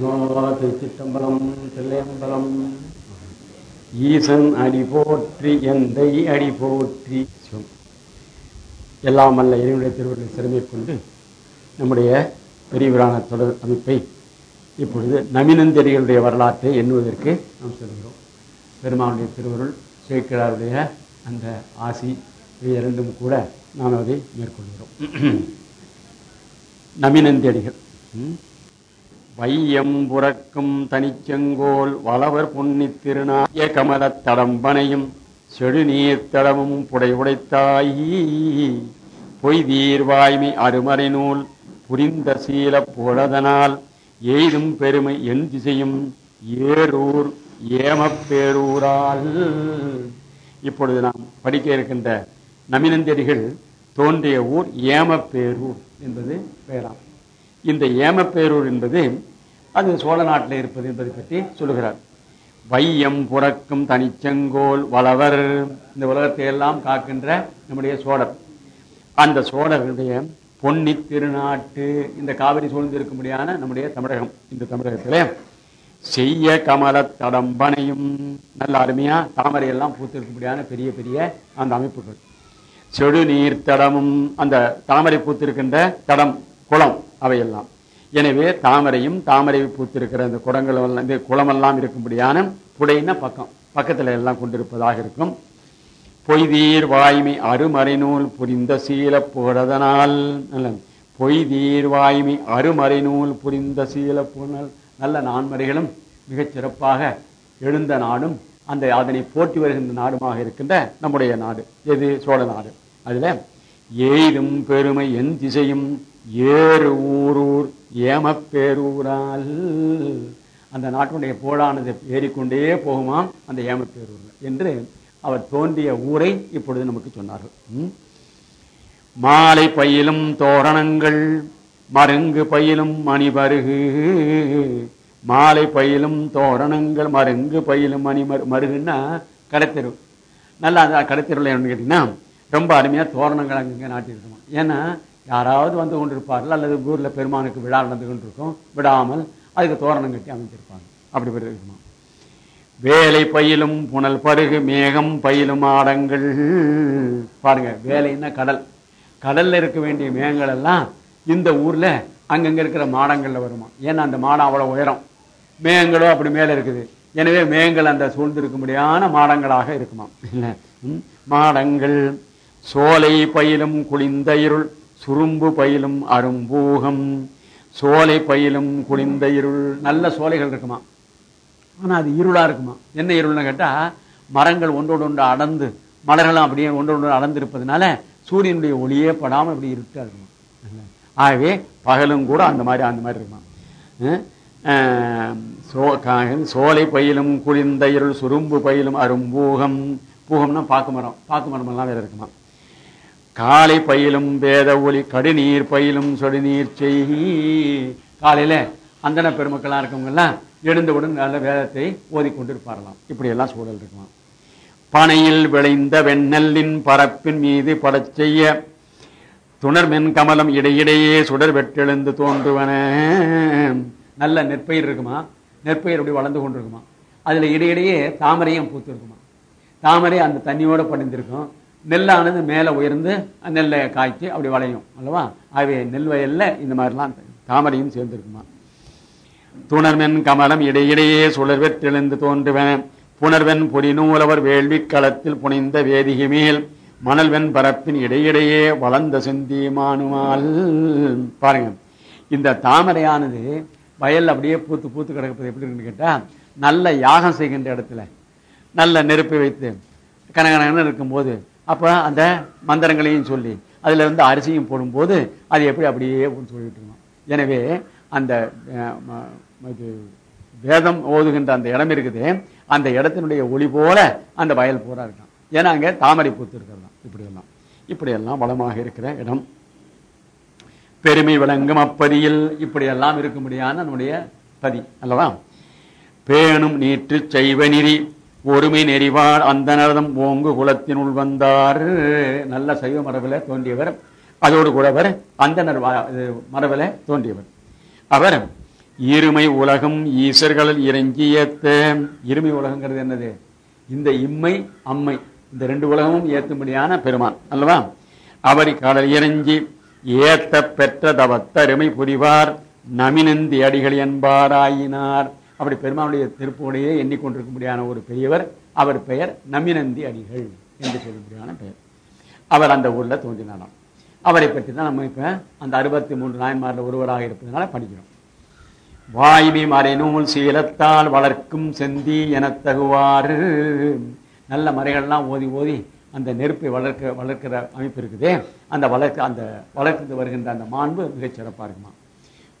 சிவா தில்லையம்பலம். ஈசன் அடி போற்றி எந்தை அடி போற்றி சிவம் எல்லாம் அல்ல இறைவனுடைய திருவருளை சிறமை கொண்டு நம்முடைய பெரியவரான தொடர் அமைப்பை இப்பொழுது நவீனந்தடிகளுடைய வரலாற்றை எண்ணுவதற்கு நாம் செல்கிறோம். பெருமானுடைய திருவருள் சேக்கிழாருடைய அந்த ஆசி இவை இரண்டும் கூட நாம் அதை மேற்கொள்கிறோம். நவீனந்தடிகள் வையம் புறக்கும் தனிச்செங்கோல் வளவர் பொன்னித் திருநாய கமலத் தடம்பனையும் செழுநீர் தடமும் புடையுடைத்தாயி பொய் பொய்தீர் வாய்மை அருமறை நூல் புரிந்த சீல புகழதனால் எய்தும் பெருமை என் திசையும் ஏரூர் ஏமப்பேரூரால் இப்பொழுது நாம் படிக்க இருக்கின்ற நமினந்தடிகள் தோன்றிய ஊர் ஏமப்பேரூர் என்பது பெயராம். இந்த ஏமப்பேரூர் என்பது அது சோழ நாட்டில் இருப்பது என்பதை பற்றி சொல்லுகிறார். வையம் புறக்கும் தனிச்செங்கோல் வளவர். இந்த உலகத்தை எல்லாம் காக்கின்ற நம்முடைய சோழர். அந்த சோழர்களுடைய பொன்னி திருநாட்டு இந்த காவிரி சூழ்ந்திருக்கும்படியான நம்முடைய தமிழகம். இந்த தமிழகத்திலே செய்ய கமல தடம்பனையும் நல்ல அருமையா தாமரை எல்லாம் பூத்திருக்கும்படியான பெரிய பெரிய அந்த அமைப்புகள். செடுநீர் தடமும் அந்த தாமரை பூத்திருக்கின்ற தடம் குளம். அவையெல்லாம். எனவே தாமரையும் தாமரை பூத்திருக்கிற அந்த குடங்கள் எல்லாம் இந்த குளமெல்லாம் இருக்கும்படியான புடையின பக்கம் பக்கத்தில் எல்லாம் கொண்டிருப்பதாக இருக்கும். பொய்தீர் வாய்மை அருமறை நூல் புரிந்த சீல புகழதனால் நல்ல பொய்தீர் வாய்மை அருமறை நூல் புரிந்த சீல புகழ் நல்ல நான்மறைகளும் மிகச் சிறப்பாக எழுந்த நாடும் அந்த அதனை போட்டி வருகின்ற நாடுமாக இருக்கின்ற நம்முடைய நாடு எது? சோழ நாடு. அதில் எய்தும் பெருமை என் திசையும் ஏறு ஊரூர் ஏமப்பேரூரால் அந்த நாட்டுடைய போலானது ஏறிக்கொண்டே போகுமாம் அந்த ஏமப்பேரூர் என்று அவர் தோன்றிய ஊரை இப்பொழுது நமக்கு சொன்னார்கள். ம்? மாலை பயிலும் தோரணங்கள் மருங்கு பயிலும் மணிபருகு. மாலை பயிலும் தோரணங்கள் மருங்கு பயிலும் மணி மரு மருகுன்னா கடத்தெரு. நல்லா அந்த கடத்தெருவில் என்னன்னு கேட்டிங்கன்னா ரொம்ப அருமையாக தோரணங்கள் அங்கங்கே நாட்டியிருக்கணும் ஏன்னா யாராவது வந்து கொண்டிருப்பார்கள் அல்லது ஊரில் பெருமானுக்கு விழா நடந்து கொண்டிருக்கும் விடாமல் அதுக்கு தோரணம் கட்டி அமைச்சிருப்பாங்க அப்படி பெருமா இருக்குமா வேலை பயிலும் புனல் பருகு மேகம் பயிலும் ஆடங்கள். பாருங்க வேலைன்னா கடல். கடல்ல இருக்க வேண்டிய மேகங்கள் எல்லாம் இந்த ஊர்ல அங்கங்க இருக்கிற மாடங்கள்ல வருமா? ஏன்னா அந்த மாடம் அவ்வளவு உயரம். மேகங்களும் அப்படி மேல இருக்குது. எனவே மேகங்கள் அந்த சூழ்ந்திருக்கும்படியான மாடங்களாக இருக்குமா? இல்லை. மாடங்கள். சோலை பயிலும் குளிந்த இருள் சுரும்பு பயிலும் அரும்பூகம். சோலை பயிலும் குளிந்த இருள் நல்ல சோலைகள் இருக்குமா? ஆனால் அது இருளாக இருக்குமா? என்ன இருள்னு கேட்டால் மரங்கள் ஒன்றோடு ஒன்று அடர்ந்து மலர்களும் அப்படியே ஒன்றோடு ஒன்று அடர்ந்து சூரியனுடைய ஒளியே படாமல் இப்படி இருட்டா இருக்குமா? ஆகவே பகலும் கூட அந்த மாதிரி அந்த மாதிரி இருக்குமா? சோ- சோலை பயிலும் குளிர்ந்த இருள் சுரும்பு பயிலும் அரும்பூகம். பூகம்னா பாக்கு மரம் பாக்கு மரம் எல்லாம் வேற இருக்குமா? காலை பயிலும் வேத ஒளி கடுநீர் பயிலும் சொடுநீர் செய் காலையில அந்தன பெருமக்களாக இருக்கவங்கெல்லாம் எழுந்தவுடன் நல்ல வேதத்தை ஓதிக்கொண்டிருப்பாரலாம் இப்படி எல்லாம் சூழல் இருக்கலாம் பனையில் விளைந்த வெண்ணெல்லின் பரப்பின் மீது படச் செய்ய துணர்மென் கமலம் இடையிடையே சுடர் வெட்டெழுந்து தோன்றுவன. நல்ல நெற்பயிர் இருக்குமா? நெற்பயிர் அப்படி வளர்ந்து கொண்டிருக்குமா? அதில் இடையிடையே தாமரையும் பூத்து இருக்குமா தாமரை அந்த தண்ணியோடு படிந்திருக்கும். நெல்லானது மேலே உயர்ந்து நெல்லை காய்ச்சி அப்படி வளையும் அல்லவா? ஆகவே நெல் வயல்ல இந்த மாதிரிலாம் தாமரையும் சேர்ந்துருக்குமா? துணர்மென் கமலம் இடையிடையே சுழர்வெற்றெழுந்து தோன்றுவன. புணர்வென் பொறிநூலவர் வேள்வி களத்தில் புனைந்த வேதிகை மேல் மணல்வெண் பரப்பின் இடையிடையே வளர்ந்த செந்தி பாருங்க இந்த தாமரையானது வயல் அப்படியே பூத்து பூத்து கிடப்பது எப்படி இருக்குன்னு கேட்டால் நல்ல யாகம் செய்கின்ற இடத்துல நல்ல நெருப்பி வைத்து கனகனகன்னு இருக்கும்போது அப்போ அந்த மந்திரங்களையும் சொல்லி அதில் இருந்து அரிசியும் போடும்போது அது எப்படி அப்படியே சொல்லிட்டு இருக்கோம் எனவே அந்த இது வேதம் ஓதுகின்ற அந்த இடம் இருக்குது. அந்த இடத்தினுடைய ஒளி போல அந்த வயல் பூரா இருக்கான் ஏன்னா அங்கே தாமரை பூத்து இருக்கிறதாம் இப்படியெல்லாம். இப்படியெல்லாம் வளமாக இருக்கிற இடம். பெருமை விளங்கும் அப்பதியில் இப்படியெல்லாம் இருக்கும்படியான நம்முடைய பதி அல்லவா? பேணும் நீற்று செய்வ நெறி ஒருமை நெறிவாள் அந்த நரதம் ஓங்கு குலத்தினுள் வந்தார். நல்ல சைவ மரபில் தோன்றியவர். அதோடு கூடவர் அந்த மரபில் தோன்றியவர். அவர் இருமை உலகம் ஈசர்கள் இறங்கியத்த இருமை உலகங்கிறது என்னது? இந்த இம்மை அம்மை இந்த ரெண்டு உலகமும் ஏத்தும்படியான பெருமான் அல்லவா? அவர் கடல் இறங்கி ஏத்த பெற்ற தவத்தருமை புரிவார். நமினந்தி அடிகள் என்பாராயினார். அப்படி பெருமானுடைய திருப்புடையே எண்ணிக்கொண்டிருக்கும்படியான ஒரு பெரியவர் அவர் பெயர் நமினந்தி அடிகள் என்று சொல்லும்படியான பெயர். அவர் அந்த ஊரில் தோன்றினாராம். அவரை பற்றி தான் நம்ம இப்போ அந்த அறுபத்தி மூன்று நாயன்மாரில் ஒருவராக இருப்பதனால படிக்கிறோம். வாய்மை மறைநூல் சீலத்தால் வளர்க்கும் செந்தி என தகுவாறு. நல்ல மறைகள்லாம் ஓதி ஓதி அந்த நெருப்பை வளர்க்க வளர்க்கிற அமைப்பு இருக்குதே அந்த வளர்க்க அந்த வளர்த்து வருகின்ற அந்த மாண்பு மிகச் சிறப்பாக இருக்குமா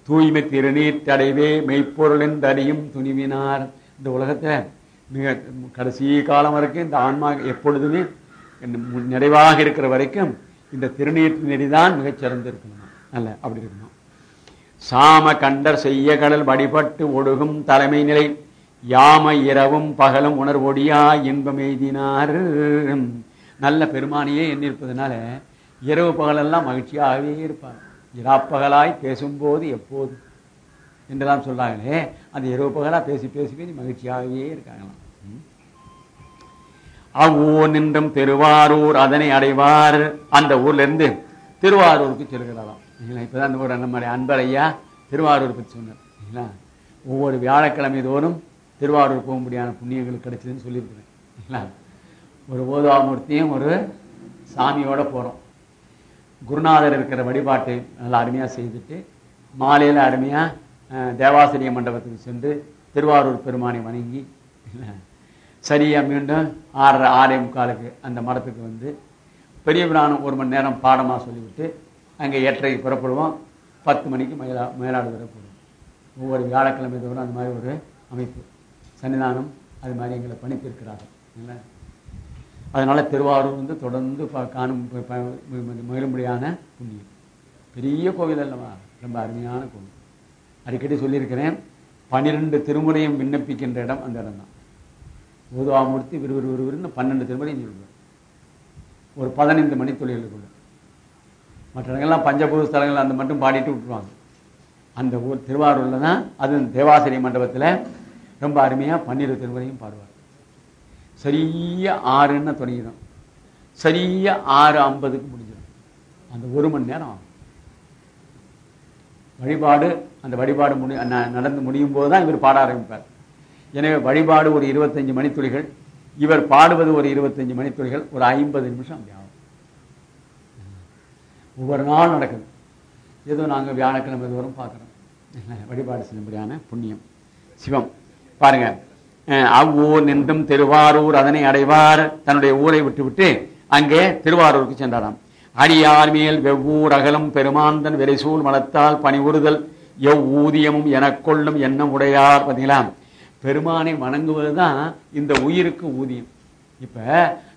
தூய்மை திருநீர் தடைவே மெய்ப்பொருளின் தடியும் துணிவினார். இந்த உலகத்தை மிக கடைசி காலம் வரைக்கும் இந்த ஆன்மா எப்பொழுதுமே நிறைவாக இருக்கிற வரைக்கும் இந்த திருநீர் நெறிதான் மிகச் சிறந்து இருக்கணும் அல்ல அப்படி இருக்கணும் சாம கண்டர் செய்ய கடல் வழிபட்டு ஒடுகும் தலைமை நிலை யாம இரவும் பகலும் உணர்வொடியா இன்பம் எய்தினார். நல்ல பெருமானியே எண்ணிருப்பதனால இரவு பகலெல்லாம் மகிழ்ச்சியாகவே இருப்பார். இராப்பகலாய் பேசும்போது எப்போது? என்றெல்லாம் சொல்கிறாங்களே அந்த இரவு பகலாக பேசி பேசி பேசி மகிழ்ச்சியாகவே இருக்காங்களாம். அவ்வூர் நின்றும் திருவாரூர் அதனை அடைவார். அந்த ஊர்ல இருந்து திருவாரூருக்கு செல்கிறாராம் இப்பதான் அந்த ஒரு நம்முடைய அன்பர் ஐயா திருவாரூர் பற்றி சொன்னார். இல்லைங்களா? ஒவ்வொரு வியாழக்கிழமை தோறும் திருவாரூர் போகும்படியான புண்ணியங்கள் கிடைச்சதுன்னு சொல்லியிருக்கிறேன். இல்லைங்களா? ஒரு ஓதுவாமூர்த்தியும் ஒரு சாமியோட போகிறோம் குருநாதர் இருக்கிற வழிபாட்டை நல்லா அருமையாக செய்துட்டு மாலையில் அருமையாக தேவாசிரிய மண்டபத்துக்கு சென்று திருவாரூர் பெருமானை வணங்கி சரியாக மீண்டும் ஆறரை ஆறே முக்காலுக்கு அந்த மடத்துக்கு வந்து பெரிய பிராணம் ஒரு மணி நேரம் பாடமாக சொல்லிவிட்டு அங்கே எட்டரைக்கு புறப்படுவோம். பத்து மணிக்கு மயிலா மயிலாடுதுறை போடுவோம் ஒவ்வொரு வியாழக்கிழமை தோறும் அந்த மாதிரி ஒரு அமைப்பு சன்னிதானம் அது மாதிரி எங்களை பணித்திருக்கிறார்கள் இல்லை அதனால் திருவாரூர் வந்து தொடர்ந்து காணும் மகிழும்படியான புண்ணியம். பெரிய கோவில் அல்லவா? ரொம்ப அருமையான கோவில். அடிக்கடி சொல்லியிருக்கிறேன் பன்னிரெண்டு திருமுறையும் விண்ணப்பிக்கின்ற இடம் அந்த இடம் தான். ஊதுவாமூர்த்தி விறுவிறு விறுவிறுன்னு பன்னெண்டு திருமுறையும் சொல்லுவார் ஒரு பதினைந்து மணி தொழில்களுக்குள்ள மற்ற இடங்கள்லாம் பஞ்சபூத ஸ்தலங்கள் அந்த மட்டும் பாடிட்டு விட்டுருவாங்க. அந்த ஊர் திருவாரூரில் தான் அது தேவாசிரிய மண்டபத்தில் ரொம்ப அருமையாக பன்னிரு திருமுறையும் பாடுவார் சரியா ஆறுன்னு தொடங்கிடும். சரியா ஆறு ஐம்பதுக்கு முடிஞ்சிடும். அந்த ஒரு மணி நேரம் ஆகும். வழிபாடு அந்த வழிபாடு முடி நடந்து முடியும் போது தான் இவர் பாட ஆரம்பிப்பார். எனவே வழிபாடு ஒரு இருபத்தஞ்சு மணித்துளிகள் இவர் பாடுவது ஒரு இருபத்தஞ்சு மணித்துளிகள் ஒரு ஐம்பது நிமிஷம் அப்படி ஆகும். ஒவ்வொரு நாள் நடக்குது. ஏதோ நாங்கள் வியாழக்கிழமை தோறும் பார்க்குறோம். வழிபாடு செய்யும்படியான புண்ணியம் சிவம். பாருங்க. அவ்வூர் நின்றும் திருவாரூர் அதனை அடைவார். தன்னுடைய ஊரை விட்டுவிட்டு அங்கே திருவாரூருக்கு சென்றாராம். அடியார் மேல் வெவ்வூர் அகலம் பெருமாந்தன் விரைசூல் மலத்தால் பணிவுறுதல். எவ் ஊதியமும் எனக்கொள்ளும் எண்ணம் உடையார் பார்த்தீங்களா பெருமானை வணங்குவது தான் இந்த உயிருக்கு ஊதியம். இப்போ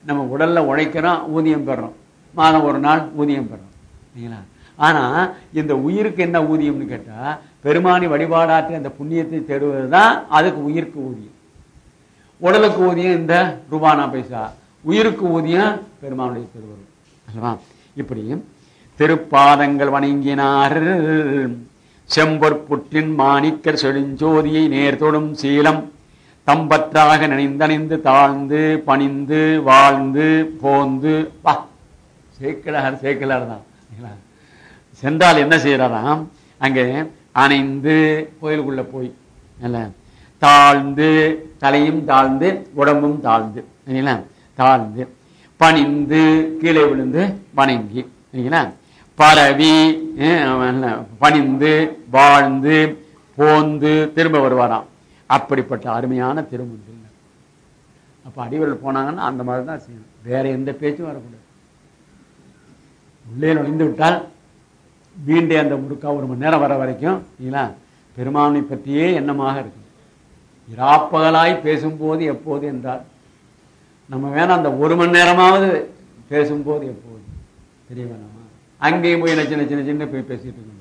நம்ம உடலில் உழைக்கிறோம் ஊதியம் பெறோம். மாதம் ஒரு நாள் ஊதியம் பெறோம். சரிங்களா ஆனால் இந்த உயிருக்கு என்ன ஊதியம்னு கேட்டால் பெருமானி வழிபாடாற்றி அந்த புண்ணியத்தை தேடுவது தான் அதுக்கு உயிருக்கு ஊதியம். உடலுக்கு ஊதியம் இந்த ரூபானா பைசா உயிருக்கு ஊதியம் பெருமானுடைய திருவருள். அல்லவா இப்படி திருப்பாதங்கள் வணங்கினார். செம்பொற்புற்றின் மாணிக்கர் செழுஞ்சோதியை நேர்தொடும் சீலம் தம்பற்றாக நினைந்தணிந்து தாழ்ந்து பணிந்து வாழ்ந்து போந்து. வா சேக்கலார் சேக்கலார் தான். சென்றால் என்ன செய்யறாராம் அங்கே அணைந்து கோயிலுக்குள்ள போய் இல்லை தாழ்ந்து தலையும் தாழ்ந்து உடம்பும் தாழ்ந்து. சரிங்களா? தாழ்ந்து. பணிந்து கீழே விழுந்து வணங்கி. சரிங்களா? பரவி பணிந்து வாழ்ந்து போந்து திரும்ப வருவாராம். அப்படிப்பட்ட அருமையான திருமணம் அப்ப அடிவர்கள் போனாங்கன்னா அந்த மாதிரி தான் செய்யணும். வேற எந்த பேச்சும் வரக்கூடாது. உள்ளே நுழைந்து விட்டால் மீண்டே அந்த முறுக்கா ஒரு மணி நேரம் வர வரைக்கும் இல்லைங்களா பெருமானை பற்றியே எண்ணமாக இருக்கும். இராப்பகலாய் பேசும்போது எப்போது என்றார் நம்ம வேணா அந்த ஒரு மணி நேரமாவது பேசும்போது எப்போது? தெரிய வேணாமா அங்கேயும் போய் சின்ன சின்ன சின்ன போய் பேசிட்டு இருக்க முடியும்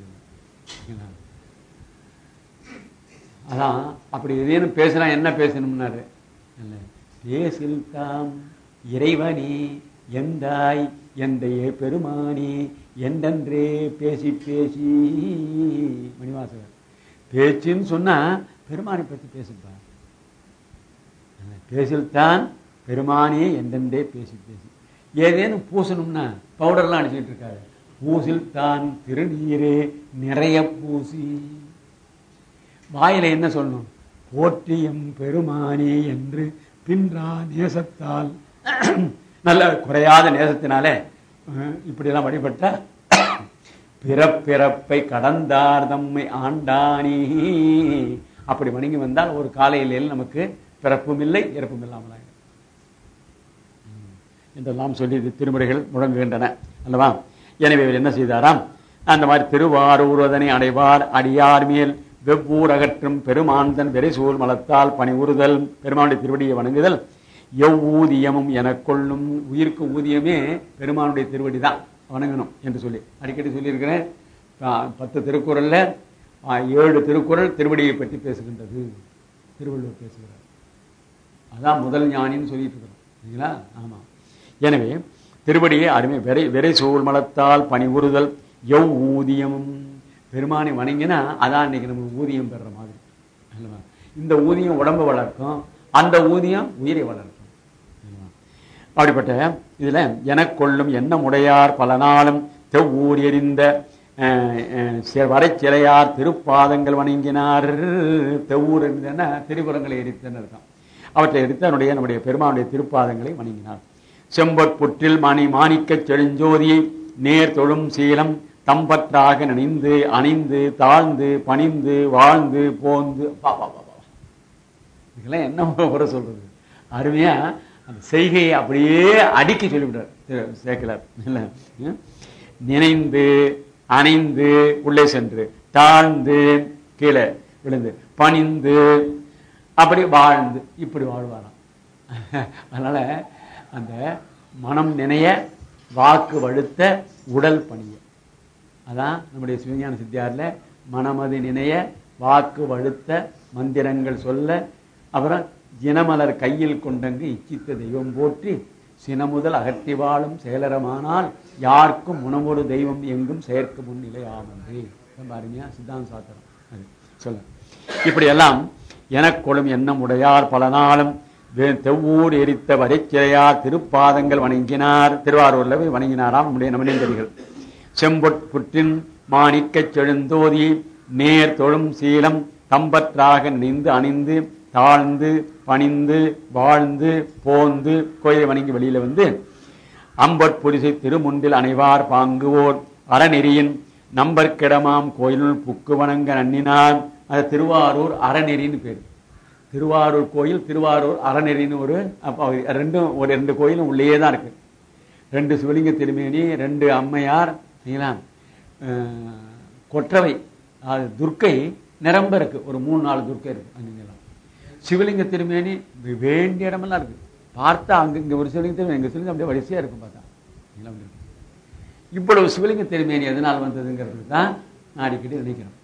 அதான் அப்படி எதையும் பேசுனா என்ன பேசணும்னாரு? இல்லை பேசில் தாம் இறைவனே எந்தாய் எந்தையே பெருமானி என்றென்றே பேசி பேசி மணிவாசகர். பேச்சுன்னு சொன்னா பெருமானை பற்றி பேசுப்பா பேசில்தான் பெருமானே எந்தெந்தே பேசி பேசி. ஏதேனும் பூசணும்னா பவுடர்லாம் அடிச்சுட்டு இருக்காரு. பூசில் தான் திருநீரே நிறைய பூசி. வாயில என்ன சொல்லணும்? போற்றியம் பெருமானே என்று பின்றா நேசத்தால். நல்ல குறையாத நேசத்தினாலே அஹ், இப்படியெல்லாம் வழிபட்டா பிறப்பிறப்பை கடந்தார் தம்மை ஆண்டானே. அப்படி வணங்கி வந்தால் ஒரு காலையில் நமக்கு பிறப்பும் இல்லை இறப்பும் இல்லாமல் என்றெல்லாம் சொல்லி திருமுறைகள் முழங்குகின்றன அல்லவா? எனவே இவர் என்ன செய்தாராம்? அந்த மாதிரி திருவாரூரதனை அடைவார். அடியார் மேல் வெவ்வூர் அகற்றும் பெருமாந்தன் விரைசூல் மலத்தால் பணி உறுதல் பெருமானுடைய திருவடியை வணங்குதல். எவ்வூதியமும் என கொள்ளும் உயிருக்கு ஊதியமே பெருமானுடைய திருவடி தான் வணங்கணும் என்று சொல்லி. அடிக்கடி சொல்லியிருக்கிறேன். பத்து திருக்குறளில் ஏழு திருக்குறள் திருவடியை பற்றி பேசுகின்றது. திருவள்ளுவர் பேசுகிறார். அதான் முதல் ஞானின்னு சொல்லிட்டு இருக்கிறோம். சரிங்களா? ஆமாம் எனவே திருவடியை அருமை விரை விரை சூழ் மலத்தால் பணிவுறுதல் எவ் ஊதியமும் பெருமானை வணங்கினா அதான் இன்னைக்கு நம்ம ஊதியம் பெறுற மாதிரி. அல்லவா? இந்த ஊதியம் உடம்பை வளர்க்கும் அந்த ஊதியம் உயிரை வளர்க்கும். அப்படிப்பட்ட இதில் எனக் கொள்ளும் எண்ணம் உடையார் பல நாளும் தெவ்வூர் எறிந்த வரை அஹ், வரைச்சிலையார் திருப்பாதங்கள் வணங்கினார். தெவ்வூர் என்ன திரிபுரங்களை எரித்தன்னு தான் அவற்றை எடுத்து அவனுடைய நம்முடைய பெருமானுடைய திருப்பாதங்களை வணங்கினார். செம்பற்புற்றில் மணி மாணிக்கச் செழுஞ்சோதியை நேர் தொழும் சீலம் தம்பற்றாக நினைந்து அணிந்து தாழ்ந்து பணிந்து வாழ்ந்து போந்து. பா, பா, பா, இதெல்லாம் என்ன முறை சொல்றது? அருமையா அந்த செய்கையை அப்படியே அடுக்கி சொல்லிவிட்டார். சேர்க்கலார் இல்லை. நினைந்து அணைந்து உள்ளே சென்று தாழ்ந்து கீழே விழுந்து பணிந்து அப்படி வாழ்ந்து இப்படி வாழ்வாராம். அதனால அந்த மனம் நினைய வாக்கு வழுத்த உடல் பணிய. அதான் நம்முடைய சிவஞான சித்தியாரில் மனமது நினைய வாக்கு வழுத்த மந்திரங்கள் சொல்ல அப்புறம் ஜினமலர் கையில் கொண்டங்கு இச்சித்த தெய்வம் போற்றி சினமுதல் அகற்றி வாழும் செயலரமானால் யாருக்கும் உணவொரு தெய்வம் எங்கும் செயற்கு முன் நிலையாமன்றே பாருங்க சித்தாந்த சாத்திரம். அது சொல்ல இப்படியெல்லாம் எனக்கொழும் எண்ணம் உடையார் பல நாளும். தெவ்வூர் எரித்த வரைச்சிறையார் திருப்பாதங்கள் வணங்கினார். திருவாரூர்ல போய் வணங்கினாராம் நம்முடைய நமனேந்தரிகள். செம்பொற்புற்றின் மாணிக்கச் செழுந்தோதி நேர் தொழும் சீலம் தம்பற்றாக நினைந்து அணிந்து தாழ்ந்து பணிந்து வாழ்ந்து போந்து கோயிலை வணங்கி வெளியில வந்து அம்பற்பொரிசை திருமுண்டில் அணைவார் பாங்குவோர். அறநெறியின் நம்பர்கிடமாம் கோயிலுள் புக்கு வணங்க நன்னினான். அது திருவாரூர் அறநெறின்னு பேர். திருவாரூர் கோயில் திருவாரூர் அறநெறின்னு ஒரு அப்போ ரெண்டும் ஒரு ரெண்டு கோயிலும் உள்ளேயே தான் இருக்கு. ரெண்டு சிவலிங்க திருமேனி ரெண்டு அம்மையார் சரிங்களா? கொற்றவை அது துர்க்கை நிரம்ப இருக்கு. ஒரு மூணு நாலு துர்க்கை இருக்கு. அங்கெல்லாம் சிவலிங்க திருமேனி வேண்டிய இடமெல்லாம் இருக்கு. பார்த்தா அங்கே இங்கே ஒரு சிவலிங்க திருமேனி எங்கள் சிவலிங்கம் அப்படியே வரிசையாக இருக்கும் பார்த்தா. இவ்வளவு சிவலிங்க திருமேனி எதனால் வந்ததுங்கிறதுக்கு தான் நான் அடிக்கடி நினைக்கிறேன்.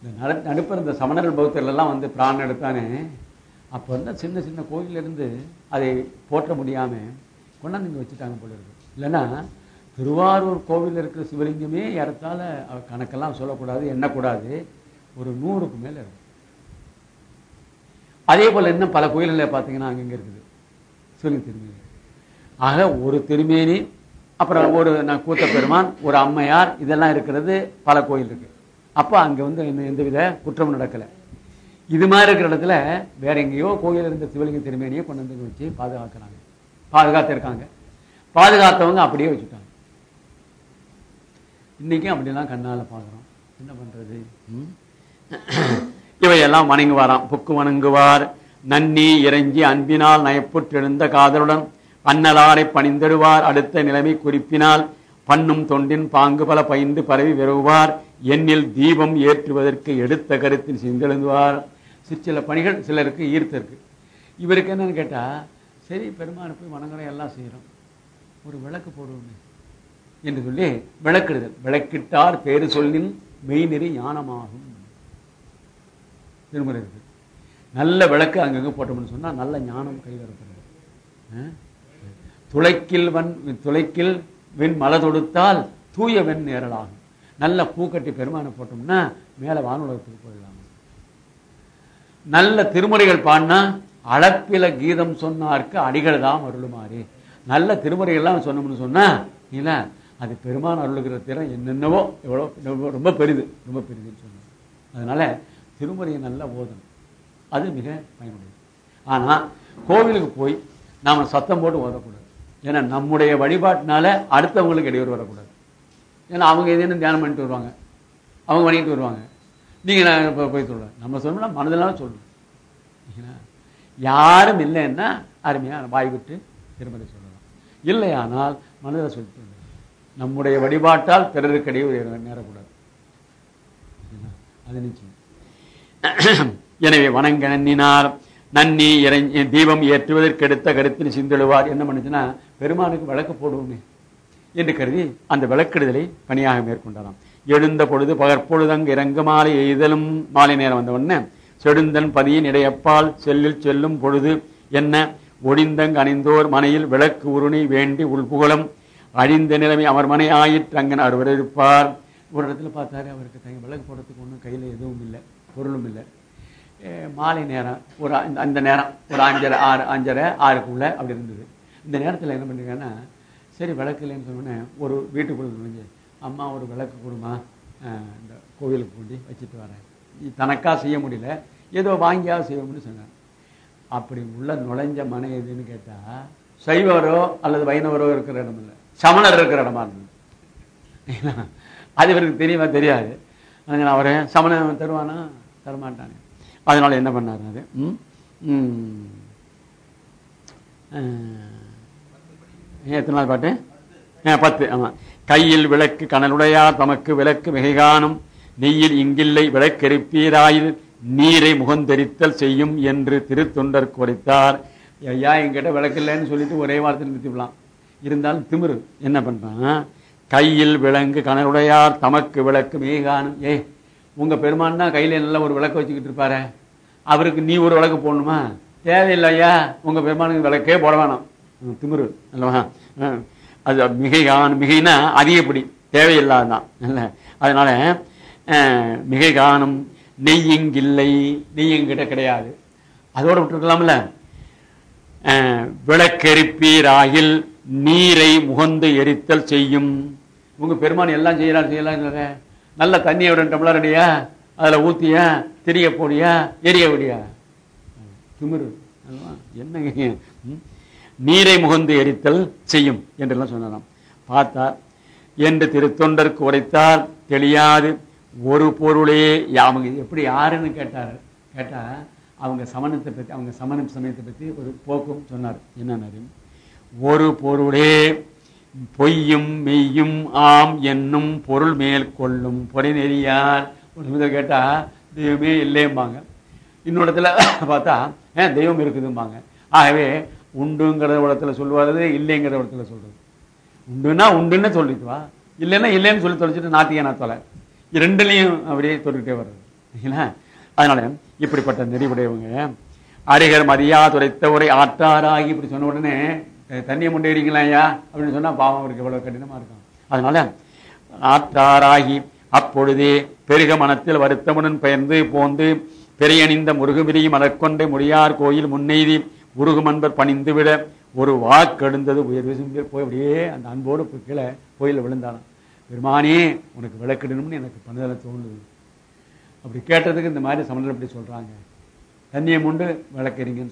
இந்த நட நடுப்பர் இந்த சமணர்கள் பௌத்தர்லாம் வந்து பிராணம் எடுத்தானே அப்போ வந்து சின்ன சின்ன கோயிலிருந்து அதை போற்ற முடியாமல் கொண்டாந்து இங்கே வச்சுட்டாங்க போல இருக்கு. இல்லைன்னா திருவாரூர் கோவிலில் இருக்கிற சிவலிங்கமே இடத்தால் அவ கணக்கெல்லாம் சொல்லக்கூடாது எண்ணக்கூடாது ஒரு நூறுக்கு மேலே இருக்கும் அதே போல் இன்னும் பல கோயில்களில் பார்த்தீங்கன்னா அங்கங்கே இருக்குது. சிவலிங்க திருமேனி. ஆக ஒரு திருமேனி அப்புறம் ஒரு நான் கூத்த பெருமான் ஒரு அம்மையார் இதெல்லாம் இருக்கிறது பல கோயில் இருக்குது அப்போ அங்கே வந்து எந்த- எந்தவித குற்றமும் நடக்கலை. இது மாதிரி இருக்கிற இடத்துல வேற எங்கேயோ கோயில் இருந்த சிவலிங்க திருமேனியை கொண்டு வந்து வச்சு பாதுகாக்கிறாங்க. பாதுகாத்திருக்காங்க பாதுகாத்தவங்க அப்படியே வச்சுட்டாங்க. இன்னைக்கும் அப்படிலாம் கண்ணால பார்க்குறோம் என்ன பண்றது? இவையெல்லாம் வணங்குவாராம். புக்கு வணங்குவார். நன்னி இறங்கி அன்பினால் நயப்புற்றெழுந்த காதலுடன் அன்னலாரை பணிந்தெடுவார். அடுத்த நிலைமை குறிப்பினால் பண்ணும் தொண்டின் பாங்கு பல பயின்று பரவி விரவுவார் எண்ணில் தீபம் ஏற்றுவதற்கு எடுத்த கருத்தில் சிந்தெழுந்துவார். சிற்சில பணிகள் சிலருக்கு ஈர்த்திருக்கு. இவருக்கு என்னன்னு கேட்டா சரி பெருமானை போய் வணங்குறோம் எல்லாம் செய்கிறோம் ஒரு விளக்கு போடுவோமே என்று சொல்லி விளக்கிடுதல். விளக்கிட்டார் பேரு சொல்லின் மெய்நெறி ஞானமாகும். திருமுறை இருக்கு. நல்ல விளக்கு அங்கங்கே போட்டோம்னு சொன்னா நல்ல ஞானம் கை வரப்படுது துளைக்கில் வன் துளைக்கில் வெண் மலை தொடுத்தால் தூய வெண் நேரலாகும். நல்ல பூக்கட்டி பெருமானை போட்டோம்னா மேல வானுலகத்துக்கு போயிடலாம்? நல்ல திருமுறைகள் பாடினா அளப்பில கீதம் சொன்னார்க்கு அடிகள் தான் அருளுமாறு. நல்ல திருமுறைகள்லாம் சொன்னோம்னு சொன்னா இல்லை அது பெருமான் அருளுகிற திறம் என்னென்னவோ எவ்வளோ ரொம்ப பெரிது ரொம்ப பெரிதுன்னு சொன்னோம் அதனால திருமுறையை நல்லா ஓதணும். அது மிக பயனுடையது ஆனால் கோவிலுக்கு போய் நாம சத்தம் போட்டு ஓதக்கூடாது. ஏன்னா நம்முடைய வழிபாட்டினால அடுத்தவங்களுக்கு இடையூறு வரக்கூடாது. ஏன்னா அவங்க எதுன்னு தியானம் பண்ணிட்டு வருவாங்க. அவங்க பண்ணிட்டு வருவாங்க. நீங்கள் நான் இப்போ போய் சொல்ல நம்ம சொல்லணும்னா மனதெல்லாம் சொல்லணும். சரிங்களா? யாரும் இல்லைன்னா அருமையாக வாய் விட்டு திருமதி சொல்லலாம். இல்லையானால் மனதில் சொல்லிட்டு நம்முடைய வழிபாட்டால் பிறருக்கிடையே நேரக்கூடாது. அது நிச்சயம். எனவே வணங்க நன்னினார் நன்னி இறைஞ்சி தீபம் ஏற்றுவதற்கு எடுத்த கருத்தின் சிந்தெழுவார் என்ன பண்ணுச்சுன்னா பெருமானுக்கு விளக்கு போடுவோமே. என்று கருதி அந்த விளக்கெடுதலை பணியாக மேற்கொண்டாராம். எழுந்த பொழுது பகற்பொழுதங்கு இறங்கு மாலை எய்தலும். மாலை நேரம் வந்த உடனே செடுந்தன் பதியின் இடையப்பால் செல்லில் செல்லும் பொழுது என்ன? ஒடிந்தங் அணிந்தோர் மனையில் விளக்கு உருணி வேண்டி உள்புகழும் அழிந்த நிலைமை அவர் மனை ஆயிற்றங்கன் அறுவர் இருப்பார். ஒரு இடத்துல பார்த்தாரு அவருக்கு தங்க விளக்கு போடுறதுக்கு ஒன்றும் கையில் எதுவும் இல்லை பொருளும் இல்லை. மாலை நேரம் ஒரு அந்த- நேரம் ஒரு அஞ்சரை ஆறு அஞ்சரை ஆறுக்குள்ளே அப்படி இருந்தது. இந்த நேரத்தில் என்ன பண்ணுறீங்கன்னா சரி விளக்கு இல்லைன்னு சொன்னோன்னே ஒரு வீட்டுக்குள்ள நுழைஞ்சு அம்மா ஒரு விளக்கு கொடுமா? இந்த கோவிலுக்கு கொண்டு வச்சுட்டு வரேன். இது தனக்கா செய்ய முடியல. ஏதோ வாங்கியாவது முடியும்னு சொன்னார். அப்படி உள்ள நுழைஞ்ச மனை எதுன்னு கேட்டால் சைவரோ அல்லது வைணவரோ இருக்கிற இடம் இல்லை. சமணர் இருக்கிற இடமா இருந்தது அது இவருக்கு தெரியுமா? தெரியாது. அதனால் அவர் சமணன் தருவானா? தரமாட்டானே. அதனால என்ன பண்ணாரு அது ம்? எத்தனை நாள் பாட்டு? பத்து ஆமா. கையில் விளக்கு கனலுடையார் தமக்கு விளக்கு மிகை காணும் நெய்யில் இங்கில்லை விளக்கெருப்பீராயில் நீரை முகந்தெரித்தல் செய்யும் என்று திருத்தொண்டர் குறைத்தார். ஐயா எங்கிட்ட விளக்கு இல்லைன்னு சொல்லிட்டு ஒரே வார்த்தை நிறுத்திவிடலாம் இருந்தாலும் திமிரு. என்ன பண்றான் கையில் விளங்கு கனலுடையார் தமக்கு விளக்கு மிகை காணும் ஏய் உங்க பெருமான் தான் கையில நல்லா ஒரு விளக்கு வச்சுக்கிட்டு இருப்பாரு. அவருக்கு நீ ஒரு விளக்கு போடணுமா? தேவையில்லையா உங்க பெருமானுக்கு விளக்கே போட வேணாம். திமிரு அல்லவா? அது மிகை காணும் மிகைனா அதிகப்படி தேவையில்லாதான் இல்ல அதனால அஹ், மிகை காணும் நெய் இங்கில்லை கிடையாது. அதோட விட்டுருக்கலாம்ல. அஹ், விளக்கெரிப்பீராகில் நீரை முகந்து எரித்தல் செய்யும். உங்க பெருமான் எல்லாம் செய்யலாம் செய்யலாம் நல்ல தண்ணியை விட டம்ளர் அடியா? அதுல ஊத்தியா? திரிய போடியா? எரிய விடியா? திமிரு அல்லவா? என்னங்க நீரை முகந்து எரித்தல் செய்யும் என்றெல்லாம் சொன்னாராம். பார்த்தார் என்று திருத்தொண்டருக்கு உரைத்தால் தெளியாது ஒரு பொருளே யா- அவங்க எப்படி யாருன்னு கேட்டார்? கேட்டால் அவங்க சமணத்தை பற்றி அவங்க சமண சமயத்தை பற்றி ஒரு போக்கும் சொன்னார். என்னன்னாரு ஒரு பொருளே பொய்யும் மெய்யும் ஆம் என்னும் பொருள் மேல் கொள்ளும் பொறை நெறியார் ஒரு நிமிடம் கேட்டால் தெய்வமே இல்லைம்பாங்க. இன்னொரு இடத்துல பார்த்தா ஏன் தெய்வம் இருக்குதும்பாங்க. ஆகவே உண்டுங்கிற இடத்துல சொல்லுவாரு இல்லைங்கிற இடத்துல சொல்றது. உண்டுன்னா உண்டுன்னு சொல்லிட்டு வா. இல்லைன்னா இல்லைன்னு சொல்லி தொலைச்சிட்டு நாத்தியா நான் தொலை. ரெண்டுலையும் அப்படியே தொட்டுக்கிட்டே வர்றது. இல்லைங்களா? அதனால இப்படிப்பட்ட நெறிவுடையவங்க அரிகர் மதியா துரைத்த உரை ஆற்றாராகி இப்படி சொன்ன உடனே தண்ணியை முண்டேறீங்களா ஐயா? அப்படின்னு சொன்னால் பாவம் அவருக்கு எவ்வளோ கடினமாக இருக்கும். அதனால ஆற்றாராகி அப்பொழுதே பெருக மனத்தில் வருத்தமுடன் பெயர்ந்து போந்து பெரியணிந்த முருகுமிரியும் மலர்கொண்டு முடியார் கோயில் முன்னெய்தி உருகுமன்பர் பணிந்து விட ஒரு வாக்கெடுந்தது உயர் விசும்பி போய் அப்படியே அந்த அன்போடு போய் கீழே கோயிலில் விழுந்தானாம் பெருமானே உனக்கு விளக்கிடணும்னு எனக்கு பண்ணதில் தோணுது. அப்படி கேட்டதுக்கு இந்த மாதிரி சமணர் இப்படி சொல்கிறாங்க தண்ணியை முண்டு விளக்கறீங்கன்னு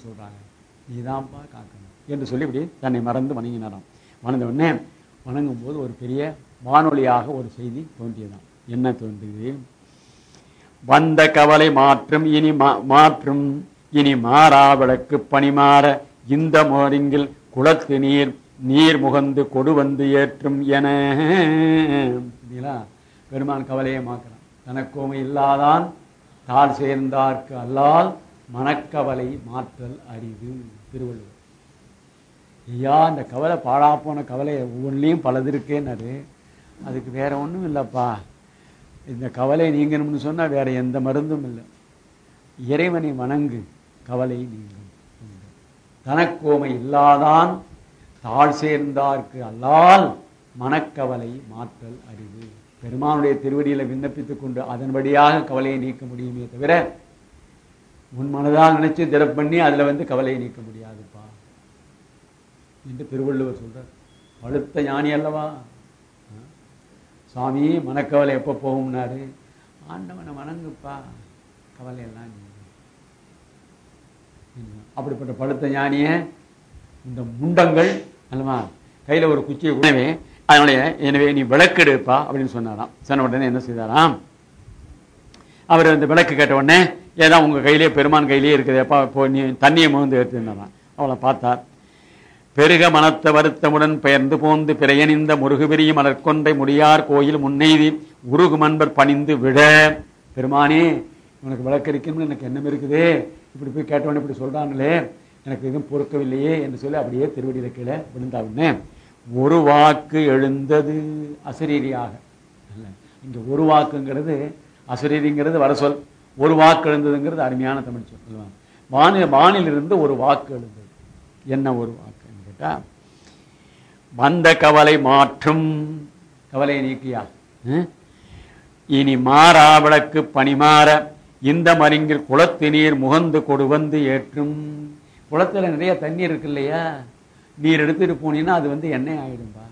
நீ தான்ப்பா காக்கணும். என்று சொல்லி இப்படி தன்னை மறந்து வணங்கினாராம். வணந்த உடனே வணங்கும் போது ஒரு பெரிய வானொலியாக ஒரு செய்தி தோன்றியதான் என்ன தோன்றியது வந்த கவலை மாற்றும் இனி மா- மாற்றும். இனி மாறாவளக்கு பணிமாற இந்த மோரிங்கில் குளத்து நீர் நீர் முகந்து கொடு வந்து ஏற்றும் என. பெருமான் கவலையை மாக்கிறான். தனக்கோமை இல்லாதான் தாழ் சேர்ந்தார்க்கு அல்லால் மனக்கவலை மாற்றல் அரிது திருவள்ளுவர். ஐயா இந்த கவலை பாழா போன கவலை ஒவ்வொன்றிலையும் பலது இருக்கேன்னாரு அதுக்கு வேற ஒன்றும் இல்லைப்பா. இந்த கவலை நீங்கணும்னு சொன்னால் வேற எந்த மருந்தும் இல்லை. இறைவனை வணங்கு. கவலை நீங்கும். தனக்கோமை இல்லாதான் தாழ் சேர்ந்தார்க்கு அல்லால் மனக்கவலை மாற்றல் அறிவு பெருமானுடைய திருவடியில் விண்ணப்பித்துக் கொண்டு அதன்படியாக கவலையை நீக்க முடியுமே தவிர உன் மனதாக நினைச்சு திடப் பண்ணி அதுல வந்து கவலையை நீக்க முடியாதுப்பா. என்று திருவள்ளுவர் சொல்றார். பழுத்த ஞானி அல்லவா? சுவாமி மனக்கவலை எப்போ போகும்னாரு? ஆண்டவனை வணங்குப்பா. கவலையெல்லாம் நீ அப்படிப்பட்ட பழுத்த ஞானிய இந்த முண்டங்கள் அல்லவா? கையில ஒரு குச்சியை உணவே அதனால எனவே நீ விளக்கு எடுப்பா அப்படின்னு சொன்னாராம். சொன்ன உடனே என்ன செய்தாராம்? அவர் அந்த விளக்கு கேட்ட உடனே ஏதா உங்க கையிலேயே பெருமான் கையிலேயே இருக்குதேப்பா இப்போ நீ தண்ணியை முகந்து எடுத்துனாராம் அவளை பார்த்தார். பெருக மனத்த வருத்தமுடன் பெயர்ந்து போந்து பிறையணிந்த முருகுபெரிய மலர்கொன்றை முடியார் கோயில் முன்னெய்தி உருகு மன்பர் பணிந்து விட பெருமானே உனக்கு விளக்கு இருக்குன்னு எனக்கு எண்ணம் இருக்குது. இப்படி போய் கேட்டவொடனே இப்படி சொல்கிறாங்களே எனக்கு எதுவும் பொறுக்கவில்லையே என்று சொல்லி அப்படியே திருவடியில கீழே விழுந்தாவுன்னு ஒரு வாக்கு எழுந்தது அசரீரியாக. இல்ல, இங்க ஒரு வாக்குங்கிறது அசரீரிங்கிறது வர சொல். ஒரு வாக்கு எழுந்ததுங்கிறது அருமையான தமிழ் சொல் சொல்லுவாங்க. வானில் வானிலிருந்து ஒரு வாக்கு எழுந்தது. என்ன ஒரு வாக்குன்னு கேட்டா வந்த கவலை மாற்றும். கவலை நீக்கியா? ம்? இனி மாறா விளக்கு பணிமாற இந்த மருங்கில் குளத்து நீர் முகந்து கொடுவந்து ஏற்றும். குளத்துல நிறைய தண்ணீர் இருக்கு இல்லையா? நீர் எடுத்துட்டு போனீங்கன்னா அது வந்து எண்ணெய் ஆயிடும்பா.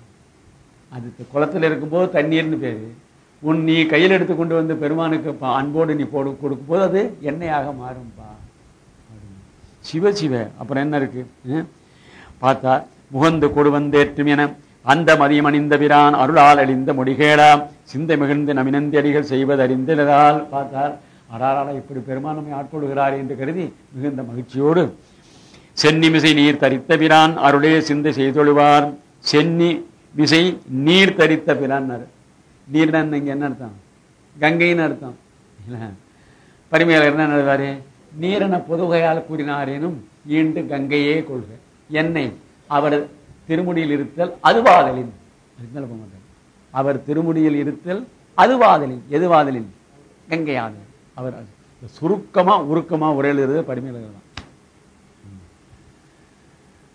அது குளத்துல இருக்கும்போது தண்ணீர்னு பேரு. உன் நீ கையில் எடுத்து கொண்டு வந்து பெருமானுக்கு அன்போடு நீ போடு கொடுக்கும் போது அது எண்ணெயாக மாறும்பா. சிவ சிவ. அப்புறம் என்ன இருக்கு? ம்? பார்த்தா முகந்து கொடுவந்தேற்றும் என அந்த மதியம் அணிந்த பிரான் அருளால் அழிந்த முடிகேடாம் சிந்தை மிகுந்து நமினந்தி அடிகள் செய்வதறிந்ததால் பார்த்தார். அடாராடா இப்படி பெருமான் நம்மை ஆட்கொள்கிறார் என்று கருதி மிகுந்த மகிழ்ச்சியோடு சென்னி மிசை நீர் தரித்த பிரான் அருளே சிந்தை செய்தொழுவார். சென்னி மிசை நீர் தரித்த பிரான் நீர்னா என்ன இங்க என்ன அர்த்தம்? கங்கைன்னு அர்த்தம். பரிமையாளர் என்ன எழுதுவாரு நீரென பொதுகையால் கூறினாரேனும் ஈண்டு கங்கையே கொள்க. என்னை அவர் திருமுடியில் இருத்தல் அதுவாதலின். அவர் திருமுடியில் இருத்தல் அதுவாதலின். எதுவாதலின் கங்கையாதலின் அவர் சுருக்கமா உருக்கமா உரை இருக்கிறது பரிமையாளர் தான்.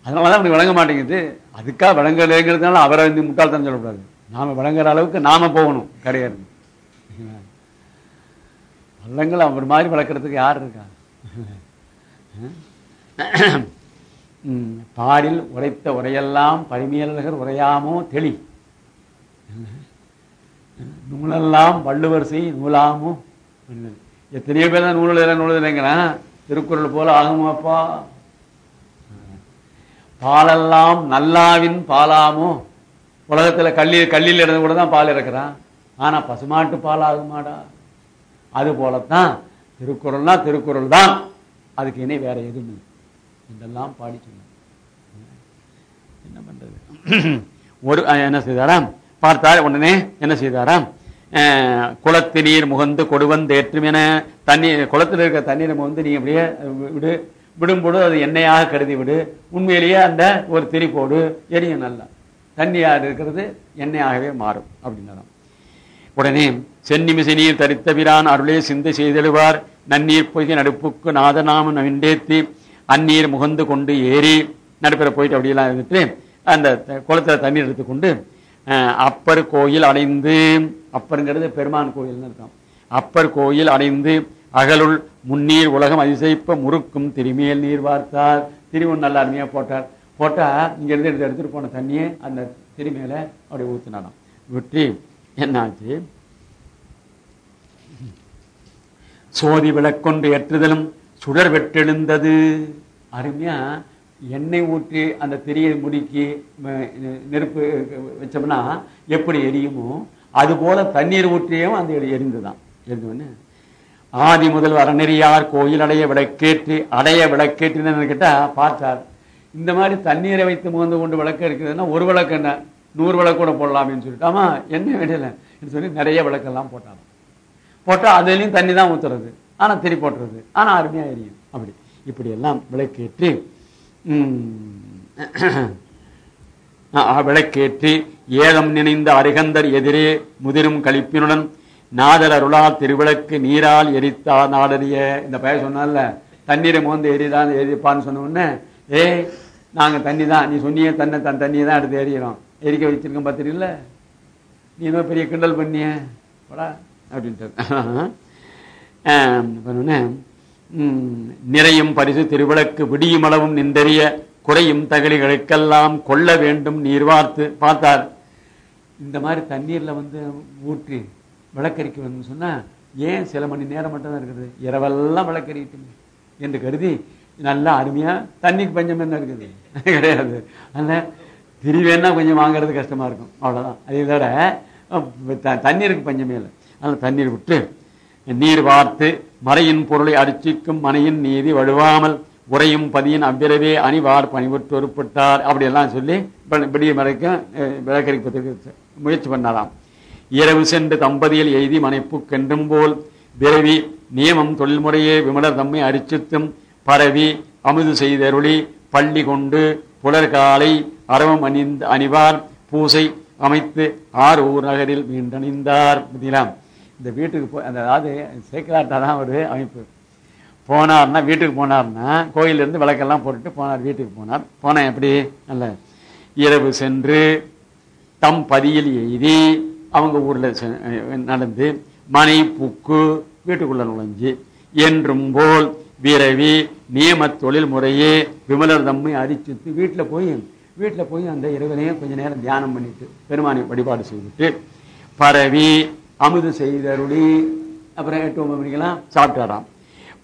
அதனாலதான் அப்படி விளங்க மாட்டேங்குது. அதுக்காக விளங்கலைங்கிறதுனால அவரை வந்து முட்டாள்தான் சொல்லக்கூடாது. நாம விளங்குற அளவுக்கு நாம போகணும் கிடையாது வள்ளங்கள் அவர் மாதிரி வளர்க்கறதுக்கு யார் இருக்கா? பாடில் உரைத்த உரையெல்லாம் பரிமையலகர் உரையாமோ தெளி. நூலெல்லாம் வள்ளுவர் செய் நூலாமோ. எத்தனையோ பேர் தான் நூல் எழுத நூல் திருக்குறள் போல ஆகுமாப்பா? பாலெல்லாம் நல்லாவின் பாலாமோ? உலகத்தில் கல்லில் கல்லில் இருந்து கூட தான் பால் இறக்குறான் ஆனால் பசுமாட்டு பால் ஆகுமாடா? அது போலத்தான் திருக்குறள்னா திருக்குறள் தான். அதுக்கு இணை வேற எதுவும் இதெல்லாம் பாடி சொன்னார் என்ன பண்றது? ஒரு என்ன செய்தாராம்? பார்த்தார் உடனே என்ன செய்தாராம்? குளத்து நீர் முகந்து கொடுவந்தேற்றும் என தண்ணீர் குளத்தில் இருக்கிற தண்ணீரை முகந்து நீ அப்படியே விடு. விடும்போது அது எண்ணெயாக கருதி விடு உண்மையிலேயே அந்த ஒரு திரி போடு. எரியும் நல்லா. தண்ணியாக இருக்கிறது எண்ணெயாகவே மாறும் அப்படின்னாராம் உடனே சென்னிமிசை நீர் தரித்த பிரான் அருளே சிந்தை செய்தெழுவார். நன்னீர் பொய்கை நடுப்புக்கு நாதநாமம் நவிண்டேத்தி அந்நீர் முகந்து கொண்டு ஏறி நடுப்புற போயிட்டு அப்படியெல்லாம் இருந்துட்டு அந்த குளத்தில் குளத்துல தண்ணீர் எடுத்துக்கொண்டு அப்பர் கோயில் அடைந்து அப்பருங்கிறது பெருமான் கோயில்னு அர்த்தம். அப்பர் கோயில் அடைந்து அகலுள் முன்னீர் உலகம் அதிசயிப்ப முறுக்கும் திருமேல் நீர் வார்த்தார். திருவன் நல்ல அருமையா போட்டார். போட்டா இங்க இருந்து எடுத்து எடுத்துட்டு போன தண்ணியை அந்த திருமேல அப்படி ஊத்துனாராம். விட்டு என்னாச்சு? சோதி விளக்கொண்டு ஏற்றுதலும் சுடர் வெட்டெழுந்தது. அருமையா எண்ணெய் ஊற்றி அந்த திரியை முடுக்கி நெருப்பு வச்சோம்னா எப்படி எரியுமோ அது போல தண்ணீர் ஊற்றியும் அந்த எரிந்து எரிந்துதான். எரிந்தோடனே ஆதி முதல் அறநெறியார் கோயில் அடைய விளக்கேற்றி அடைய விளக்கேற்றினு கேட்டா பார்த்தார். இந்த மாதிரி தண்ணீரை வைத்து முகந்து கொண்டு விளக்கு இருக்குதுன்னா ஒரு விளக்கு என்ன? நூறு விளக்கு கூட போடலாம்னு சொல்லிட்டு ஆமா என்ன வேண்டியல சொல்லி நிறைய விளக்கெல்லாம் போட்டாங்க போட்டால் அதுலேயும் தண்ணி தான் ஊற்றுறது ஆனால் திரி போட்டுறது. ஆனால் அருமையாக எரியும். அப்படி இப்படி எல்லாம் விளக்கேற்றி விளக்கேற்றி ஏதம் நினைந்த அருகந்தர் எதிரே முதிரும் கழிப்பினுடன் நாதர் அருளா திருவிளக்கு நீரால் எரித்தா நாடறிய. இந்த பய சொன்னான்ல தண்ணீரை மோந்து எரிதான் எரிப்பான்னு சொன்ன உடனே ஏய் நாங்கள் தண்ணி தான் நீ சொன்னியே தன்னை தன் தண்ணியை தான் எடுத்து எரியிறோம் எரிக்க வச்சிருக்கோம் பார்த்துருல நீ என்ன பெரிய கிண்டல் பண்ணிய? போடா அப்படின்ட்டு ஆம், பண்ண உடனே, நிறையும் பரிசு திருவிளக்கு விடியும் அளவும் நின்றறிய குறையும் தகலிகளுக்கெல்லாம் கொள்ள வேண்டும் நீர் வார்த்து பார்த்தார். இந்த மாதிரி தண்ணீரில் வந்து ஊற்றி விளக்கரிக்க வேணும்னு சொன்னால் ஏன் சில மணி நேரம் மட்டும் தான் இருக்குது? இரவெல்லாம் விளக்கறிட்டு என்று கருதி நல்லா அருமையாக தண்ணிக்கு பஞ்சம் என்ன இருக்குது? கிடையாது. அதனால் திரிவேன்னா கொஞ்சம் வாங்குறது கஷ்டமாக இருக்கும். அவ்வளோதான் அதை விட த- தண்ணீருக்கு பஞ்சமே இல்லை. அதனால் தண்ணீர் விட்டு நீர் வார்த்து மறையின் பொருளை அர்ச்சிக்கும் மனையின் நீதி வழுவாமல் உரையும் பதியின் அவ்விரவே அணிவார் பணிபுற்றொருப்பட்டார் அப்படியெல்லாம் சொல்லி விடிய வரைக்கும் விளக்கரிப்பதற்கு முயற்சி பண்ணலாம் இரவு சென்று தம்பதியில் எய்தி மனைப்புக்கென்றும் போல் விரவி நியமம் தொழில்முறையே விமலர் தம்மை அரிச்சித்தும் பரவி அமுது செய்தருளி பள்ளி கொண்டு புலர்காலை அரவம் அணிந்து அணிவார் பூசை அமைத்து ஆறு ஊர் நகரில் மீண்டணிந்தார். புதிலாம் இந்த வீட்டுக்கு போ அந்த அதாவது சேக்கலாட்டா தான் ஒரு அமைப்பு. போனார்னா வீட்டுக்கு போனார்னா கோயிலேருந்து விளக்கெல்லாம் போட்டுட்டு போனார் வீட்டுக்கு போனார். போனேன் எப்படி? நல்ல இரவு சென்று தம் பதியில் எய்தி அவங்க ஊரில் செ- நடந்து மனை புக்கு வீட்டுக்குள்ள நுழைஞ்சு என்றும் போல் விரவி நியம தொழில் முறையே விமலர் தம்மை அரிச்சித்து வீட்டில் போய் வீட்டில் போய் அந்த இரவிலையும் கொஞ்ச நேரம் தியானம் பண்ணிட்டு பெருமானை வழிபாடு செய்துட்டு பரவி அமுது செய்தருளி. அப்புறம் எட்டு ஒன்பது மணிக்கெல்லாம் சாப்பிட்டாராம்.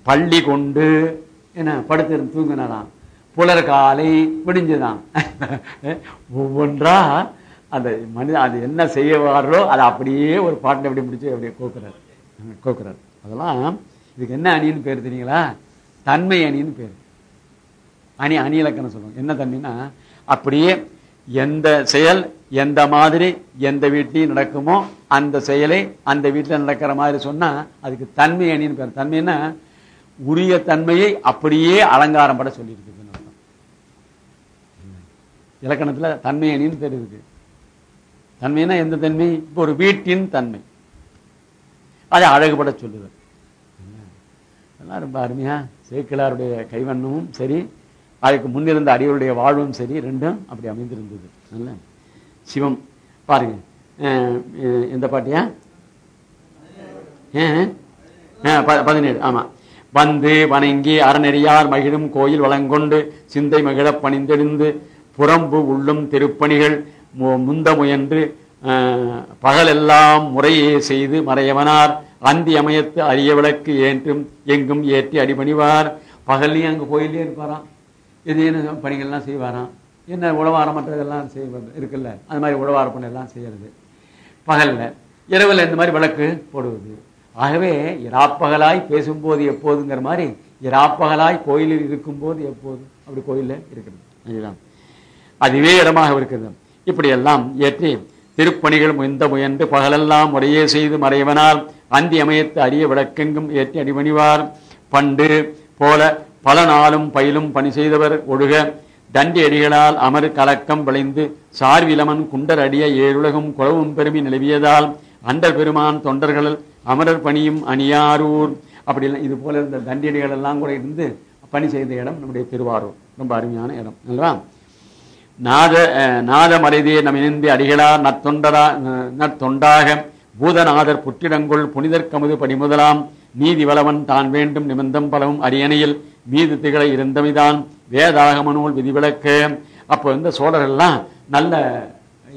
பள்ளி கொண்டு என்ன படுத்து தூங்கினாராம். புலர் காலை விடிஞ்சுதான் ஒவ்வொன்றா அந்த மனித அது என்ன செய்ய வாரோ அதை அப்படியே ஒரு பாட்டை அப்படி முடிச்சு அப்படியே கோக்குறாரு. கோக்குறாரு. அதெல்லாம் இதுக்கு என்ன அணின்னு பேர் தெரியுங்களா? தன்மை அணின்னு பேர். அணி அணி இலக்கணம் சொல்லுவோம் என்ன தன்மைன்னா அப்படியே எந்த செயல் எந்த மாதிரி எந்த வீட்லையும் நடக்குமோ அந்த செயலை அந்த வீட்டில் நடக்கிற மாதிரி சொன்னா அதுக்கு தன்மை அணின்னு பேர். தன்மைன்னா உரிய தன்மையை அப்படியே அலங்காரம் பட சொல்லியிருக்குதுன்னு இலக்கணத்துல தன்மை அணின்னு பேர் இருக்கு. தன்மைனா எந்த தன்மை? இப்போ ஒரு வீட்டின் தன்மை. அதை அழகுபட சொல்லுது. அதெல்லாம் ரொம்ப அருமையா சேக்கிலாருடைய கைவண்ணமும் சரி அதுக்கு முன்னிருந்த அடியவருடைய வாழ்வும் சரி ரெண்டும் அப்படி அமைந்திருந்தது. நல்ல சிவம். பாருங்க. எந்த பாட்டியா? ப- பதினேழு. ஆமா. வந்து வணங்கி அறநெறியார் மகிழும் கோயில் வளங்கொண்டு சிந்தை மகிழப் பணிந்தெழுந்து புறம்பு உள்ளும் திருப்பணிகள் மு- முந்த முயன்று பகலெல்லாம் முறையே செய்து மறையவனார். அந்தி அமையத்து அரிய விளக்கு ஏற்றும் எங்கும் ஏற்றி அடிபணிவார். பகல்லையும் அங்கே கோயிலே இருப்பாராம். இது என்ன பணிகள்லாம் செய்வாராம்? என்ன உழவாரம் மற்றதெல்லாம் செய்வது இருக்குல்ல? அது மாதிரி உழவாரம் பண்ணெல்லாம் செய்கிறது செய்யறது. பகல்ல இந்த மாதிரி விளக்கு போடுவது. ஆகவே இராப்பகலாய் பேசும்போது எப்போதுங்கிற மாதிரி இராப்பகலாய் கோயிலில் இருக்கும்போது எப்போது அப்படி கோயிலில் இருக்கிறது. அதுதான். அதுவே இடமாக இருக்கிறது. இப்படியெல்லாம் ஏற்றி திருப்பணிகள் முயந்த முயன்று பகலெல்லாம் முறையே செய்து மறைவனால் அந்தி அமையத்து அரிய விளக்கெங்கும் ஏற்றி அடிபணிவார். பண்டு போல பல நாளும் பயிலும் பணி செய்தவர் ஒழுக தண்டி அடிகளால் அமர் கலக்கம் விளைந்து சார்விலமன் குண்டர் அடிய ஏழுலகும் குளவும் பெருமி நிலவியதால் அண்டர் பெருமான் தொண்டர்கள் அமரர் பணியும் அணியாரூர். அப்படிலாம் இது போல இருந்த தண்டியடிகள் எல்லாம் கூட இருந்து பணி செய்த இடம் நம்முடைய திருவாரூர். ரொம்ப அருமையான இடம் அல்லவா? நாத அஹ், நாத மறைதே நம் இணைந்து அடிகளார் நத்தொண்டரா நத்தொண்டாக நற்தொண்டாக பூதநாதர் புற்றிடங்குள் புனிதற்கமுது படிமுதலாம் நீதி வளவன் தான் வேண்டும் நிபந்தம் பலவும் அரியணையில். மீது திகழ இருந்தமைதான். வேதாகம நூல் விதிவிலக்கு. அப்போ இந்த சோழர்கள்லாம் நல்ல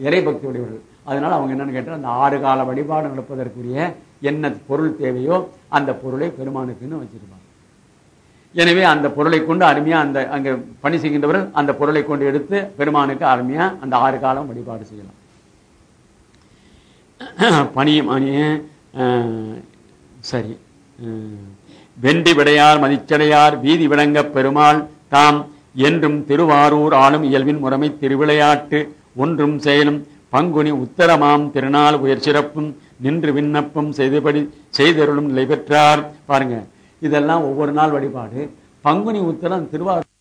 இறைபக்தி உடையவர்கள். அதனால் அவங்க என்னென்னு கேட்டால் அந்த ஆறு கால வழிபாடு நடப்பதற்குரிய என்ன பொருள் தேவையோ அந்த பொருளை பெருமானுக்குன்னு வச்சிருப்பாங்க. எனவே அந்த பொருளை கொண்டு அருமையாக அந்த அங்கே பணி செய்கின்றவர் அந்த பொருளை கொண்டு எடுத்து பெருமானுக்கு அருமையாக அந்த ஆறு காலம் வழிபாடு செய்யலாம். பணியும் மணி சரி. வெண்டி விடையார் மதிச்சடையார் வீதி விளங்க பெருமாள் தாம் என்றும் திருவாரூர் ஆளும் இயல்பின் முறைமை திருவிளையாட்டு ஒன்றும் செயலும் பங்குனி உத்தரமாம் திருநாள் உயர் சிறப்பும் நின்று விண்ணப்பம் செய்தபடி செய்தருளும் நிலை பெற்றார் பாருங்க இதெல்லாம் ஒவ்வொரு நாள் வழிபாடு. பங்குனி உத்தரம் திருவாரூர்